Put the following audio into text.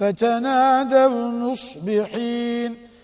فتنادوا مصبحين.